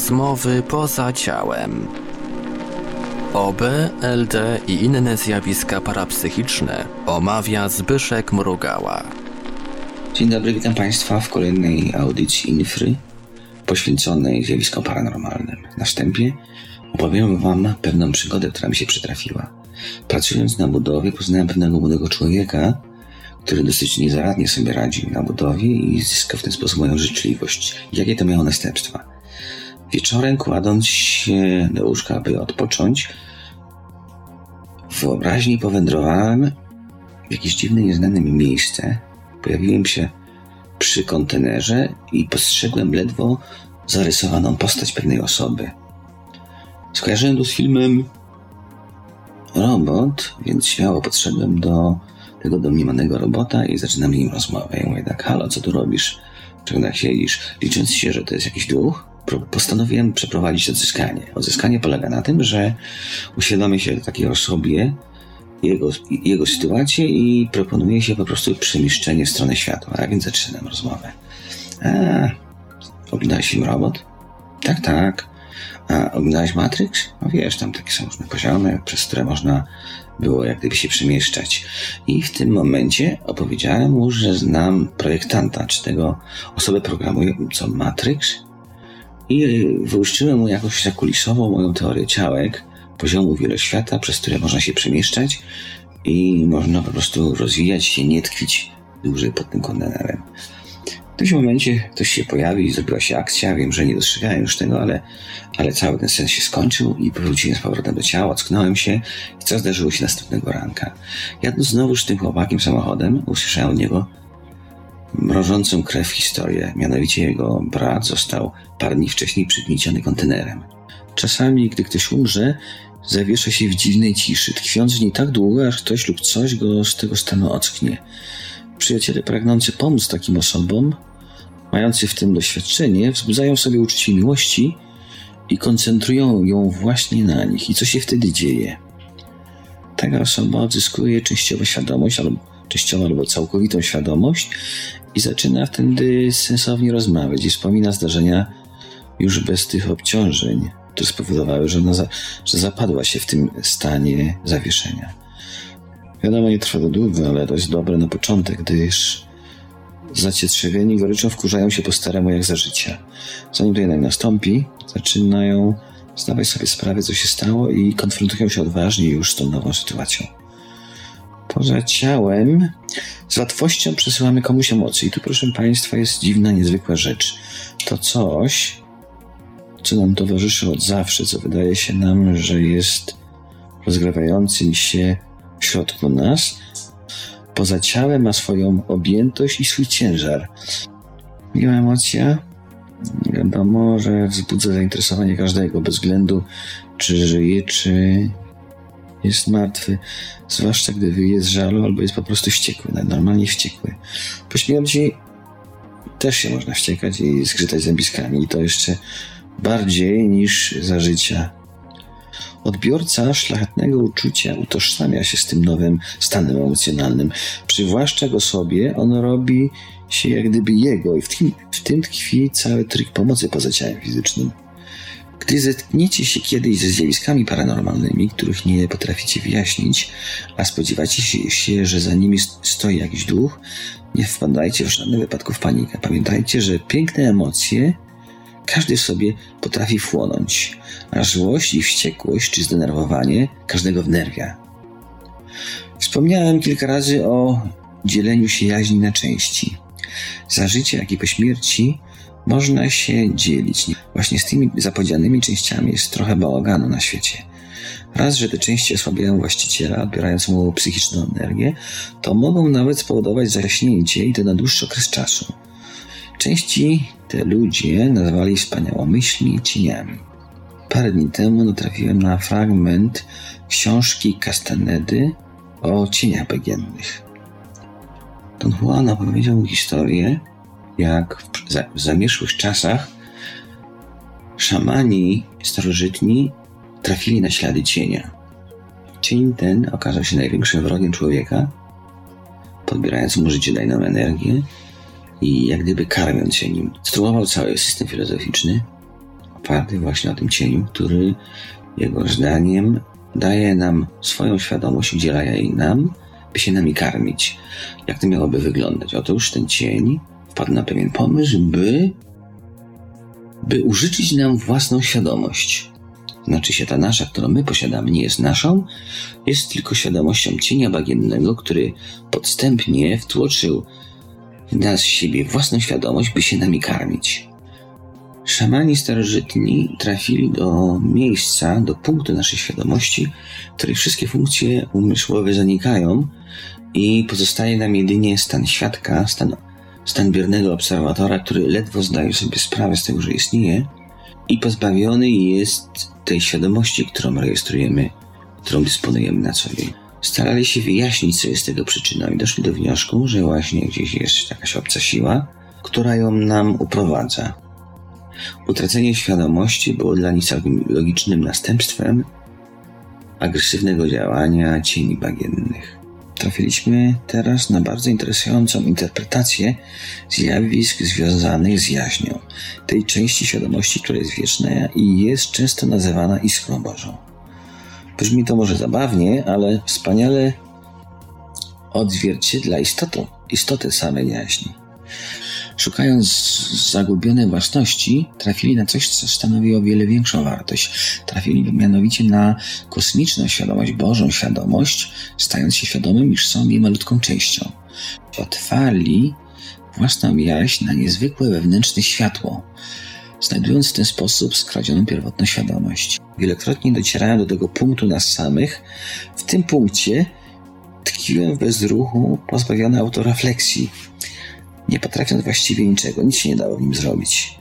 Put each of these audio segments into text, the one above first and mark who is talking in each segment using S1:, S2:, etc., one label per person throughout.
S1: Rozmowy poza ciałem. OB, LD i inne zjawiska parapsychiczne omawia Zbyszek Mrugała.
S2: Dzień dobry, witam Państwa w kolejnej audycji Infry poświęconej zjawiskom paranormalnym. Na wstępie opowiem Wam pewną przygodę, która mi się przytrafiła. Pracując na budowie poznałem pewnego młodego człowieka, który dosyć niezaradnie sobie radził na budowie i zyskał w ten sposób moją życzliwość. Jakie to miało następstwa? Wieczorem kładąc się do łóżka, aby odpocząć, w wyobraźni powędrowałem w jakieś dziwne, nieznane mi miejsce. Pojawiłem się przy kontenerze i postrzegłem ledwo zarysowaną postać pewnej osoby. Skojarzyłem to z filmem Robot, więc śmiało podszedłem do tego domniemanego robota i zaczynam z nim rozmowę. Ja mówię tak, halo, co tu robisz? Czego tak siedzisz? Licząc się, że to jest jakiś duch, postanowiłem przeprowadzić odzyskanie. Odzyskanie polega na tym, że uświadomię się takiej osobie jego, jego sytuację i proponuję się po prostu przemieszczenie w stronę światła. A więc zaczynam rozmowę. A, oglądałeś film Robot? Tak, tak. A oglądałeś Matrix? No wiesz, tam takie są różne poziomy, przez które można było jak gdyby się przemieszczać. I w tym momencie opowiedziałem mu, że znam projektanta, czy tego osobę programującą Matrix i wyłuszczyłem mu jakoś zakulisową moją teorię ciałek, poziomu wieloświata, przez które można się przemieszczać i można po prostu rozwijać się, nie tkwić dłużej pod tym kontenerem. W tym momencie ktoś się pojawił zrobiła się akcja. Wiem, że nie dostrzegałem już tego, ale, ale cały ten sen się skończył i powróciłem z powrotem do ciała, ocknąłem się i co zdarzyło się następnego ranka. Jadąc znowuż tym chłopakiem samochodem, usłyszałem od niego mrożącą krew historię. Mianowicie jego brat został parę dni wcześniej przygnieciony kontenerem. Czasami, gdy ktoś umrze, zawiesza się w dziwnej ciszy, tkwiąc w niej tak długo, aż ktoś lub coś go z tego stanu ocknie. Przyjaciele pragnący pomóc takim osobom mający w tym doświadczenie, wzbudzają sobie uczucie miłości i koncentrują ją właśnie na nich. I co się wtedy dzieje? Taka osoba odzyskuje częściowo świadomość, albo częściowo albo całkowitą świadomość i zaczyna wtedy sensownie rozmawiać i wspomina zdarzenia już bez tych obciążeń, które spowodowały, że, ona za, że zapadła się w tym stanie zawieszenia. Wiadomo, nie trwa to długo, ale to jest dobre na początek, gdyż zacietrzewieni goryczą wkurzają się po staremu jak za życia. Zanim to jednak nastąpi, zaczynają zdawać sobie sprawę, co się stało i konfrontują się odważnie już z tą nową sytuacją. Poza ciałem z łatwością przesyłamy komuś emocje. I tu, proszę Państwa, jest dziwna, niezwykła rzecz. To coś, co nam towarzyszy od zawsze, co wydaje się nam, że jest rozgrywającym się w środku nas, poza ciałem ma swoją objętość i swój ciężar. Miła emocja, wiadomo, że wzbudza zainteresowanie każdego, bez względu czy żyje, czy jest martwy, zwłaszcza gdy wyje z żalu albo jest po prostu wściekły, normalnie wściekły. Po śmierci też się można wściekać i zgrzytać zębiskami i to jeszcze bardziej niż za życia. Odbiorca szlachetnego uczucia utożsamia się z tym nowym stanem emocjonalnym, przywłaszcza go sobie, on robi się jak gdyby jego i w tym, w tym tkwi cały trik pomocy poza ciałem fizycznym. Gdy zetkniecie się kiedyś ze zjawiskami paranormalnymi, których nie potraficie wyjaśnić, a spodziewacie się, że za nimi stoi jakiś duch, nie wpadajcie w żadnym wypadku w panikę. Pamiętajcie, że piękne emocje każdy w sobie potrafi wchłonąć, a złość i wściekłość czy zdenerwowanie każdego wnerwia. Wspomniałem kilka razy o dzieleniu się jaźni na części. Za życie, jak i po śmierci można się dzielić. Właśnie z tymi zapodzianymi częściami jest trochę bałaganu na świecie. Raz, że te części osłabiają właściciela, odbierając mu psychiczną energię, to mogą nawet spowodować zaśnięcie i to na dłuższy okres czasu. Części te ludzie nazwali wspaniałomyślni cieniami. Parę dni temu natrafiłem na fragment książki Castanedy o cieniach bagiennych. Don Juan opowiedział historię, jak w zamieszłych czasach szamani starożytni trafili na ślady cienia. Cień ten okazał się największym wrogiem człowieka, podbierając mu życiodajną energię i jak gdyby karmiąc się nim. Strumował cały system filozoficzny, oparty właśnie na tym cieniu, który jego zdaniem daje nam swoją świadomość, udziela jej nam, by się nami karmić. Jak to miałoby wyglądać? Otóż ten cień wpadł na pewien pomysł, by, by użyczyć nam własną świadomość. Znaczy się ta nasza, którą my posiadamy, nie jest naszą, jest tylko świadomością cienia bagiennego, który podstępnie wtłoczył w nas siebie własną świadomość, by się nami karmić. Szamani starożytni trafili do miejsca, do punktu naszej świadomości, w której wszystkie funkcje umysłowe zanikają i pozostaje nam jedynie stan świadka, stan, stan biernego obserwatora, który ledwo zdaje sobie sprawę z tego, że istnieje i pozbawiony jest tej świadomości, którą rejestrujemy, którą dysponujemy na co dzień. Starali się wyjaśnić, co jest tego przyczyną i doszli do wniosku, że właśnie gdzieś jest jakaś obca siła, która ją nam uprowadza. Utracenie świadomości było dla nich całkiem logicznym następstwem agresywnego działania cieni bagiennych. Trafiliśmy teraz na bardzo interesującą interpretację zjawisk związanych z jaźnią, tej części świadomości, która jest wieczna i jest często nazywana iskrą Bożą. Brzmi to może zabawnie, ale wspaniale odzwierciedla istotę, istotę samej jaźni. Szukając zagubionej własności, trafili na coś, co stanowi o wiele większą wartość. Trafili mianowicie na kosmiczną świadomość, Bożą świadomość, stając się świadomym, iż są jej malutką częścią. Otwarli własną jaźń na niezwykłe wewnętrzne światło, znajdując w ten sposób skradzioną pierwotną świadomość. Wielokrotnie docierałem do tego punktu nas samych. W tym punkcie tkwiłem w bezruchu, pozbawiony autorefleksji nie potrafiąc właściwie niczego, nic się nie dało w nim zrobić.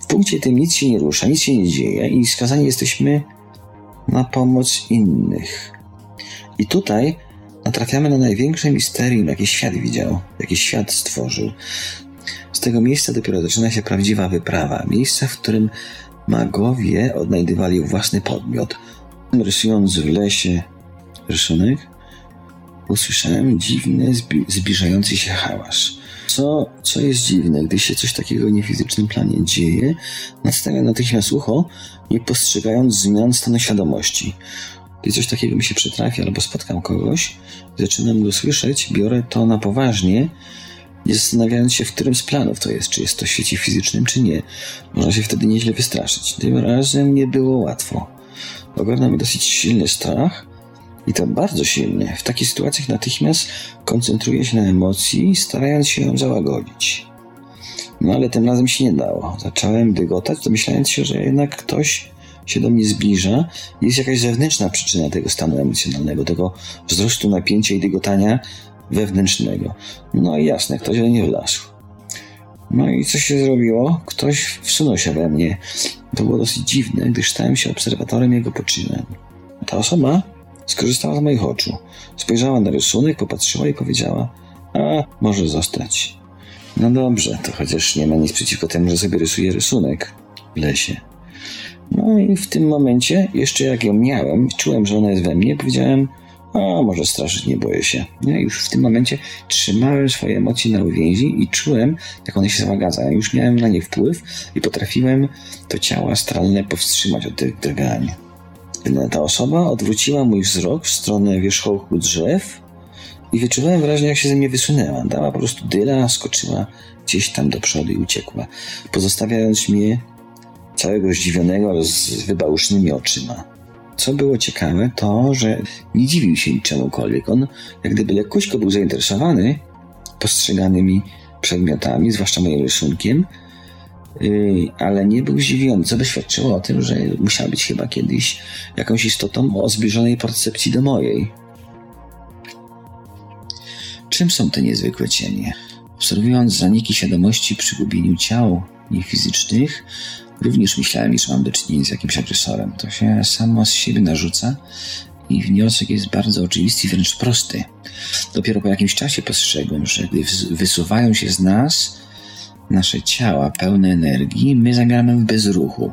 S2: W punkcie tym nic się nie rusza, nic się nie dzieje i skazani jesteśmy na pomoc innych. I tutaj natrafiamy na największe misterium, jakie świat widział, jakie świat stworzył. Z tego miejsca dopiero zaczyna się prawdziwa wyprawa. Miejsca, w którym magowie odnajdywali własny podmiot. Rysując w lesie rysunek, usłyszałem dziwny, zbi- zbliżający się hałas. Co, co jest dziwne, gdy się coś takiego w niefizycznym planie dzieje, nastawiam natychmiast ucho, nie postrzegając zmian stanu świadomości. Gdy coś takiego mi się przytrafi albo spotkam kogoś, zaczynam go słyszeć, biorę to na poważnie, nie zastanawiając się, w którym z planów to jest, czy jest to w świecie fizycznym, czy nie. Można się wtedy nieźle wystraszyć. Tym razem nie było łatwo. Ogarnął mnie dosyć silny strach, i to bardzo silnie. W takich sytuacjach natychmiast koncentruję się na emocji, starając się ją załagodzić. No ale tym razem się nie dało. Zacząłem dygotać, domyślając się, że jednak ktoś się do mnie zbliża. Jest jakaś zewnętrzna przyczyna tego stanu emocjonalnego, tego wzrostu napięcia i dygotania wewnętrznego. No i jasne, ktoś do mnie wlazł. No i co się zrobiło? Ktoś wsunął się we mnie. To było dosyć dziwne, gdyż stałem się obserwatorem jego poczynań. Ta osoba Skorzystała z moich oczu. Spojrzała na rysunek, popatrzyła i powiedziała: A, może zostać. No dobrze, to chociaż nie ma nic przeciwko temu, że sobie rysuję rysunek w lesie. No i w tym momencie, jeszcze jak ją miałem, czułem, że ona jest we mnie, powiedziałem: A, może straszyć, nie boję się. No i już w tym momencie trzymałem swoje emocje na uwięzi i czułem, jak one się zagadzają. Już miałem na nie wpływ i potrafiłem to ciało astralne powstrzymać od tych drgań. Ta osoba odwróciła mój wzrok w stronę wierzchołku drzew i wyczuwałem wyraźnie, jak się ze mnie wysunęła. Dała po prostu dyla, skoczyła gdzieś tam do przodu i uciekła, pozostawiając mnie całego zdziwionego, z wybałusznymi oczyma. Co było ciekawe, to, że nie dziwił się niczemukolwiek. On, jak gdyby lekkuśko był zainteresowany postrzeganymi przedmiotami, zwłaszcza moim rysunkiem, ale nie był zdziwiony, co by świadczyło o tym, że musiał być chyba kiedyś jakąś istotą o zbliżonej percepcji do mojej. Czym są te niezwykłe cienie? Obserwując zaniki świadomości przy gubieniu ciał niefizycznych, również myślałem, iż mam do czynienia z jakimś agresorem. To się samo z siebie narzuca i wniosek jest bardzo oczywisty wręcz prosty. Dopiero po jakimś czasie postrzegłem, że gdy wysuwają się z nas nasze ciała pełne energii, my zamieramy w bezruchu.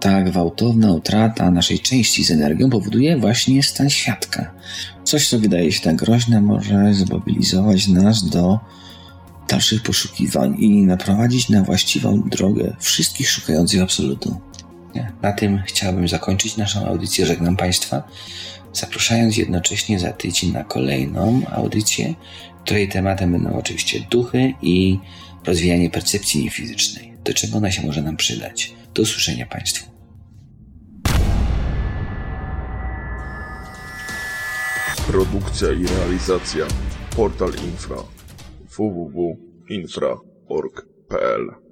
S2: Ta gwałtowna utrata naszej części z energią powoduje właśnie stan świadka. Coś, co wydaje się tak groźne, może zmobilizować nas do dalszych poszukiwań i naprowadzić na właściwą drogę wszystkich szukających absolutu. Na tym chciałbym zakończyć naszą audycję. Żegnam Państwa, zapraszając jednocześnie za tydzień na kolejną audycję, której tematem będą oczywiście duchy i rozwijanie percepcji niefizycznej. Do czego ona się może nam przydać. Do usłyszenia Państwu.
S3: Produkcja i realizacja Portal Infra www.infra.org.pl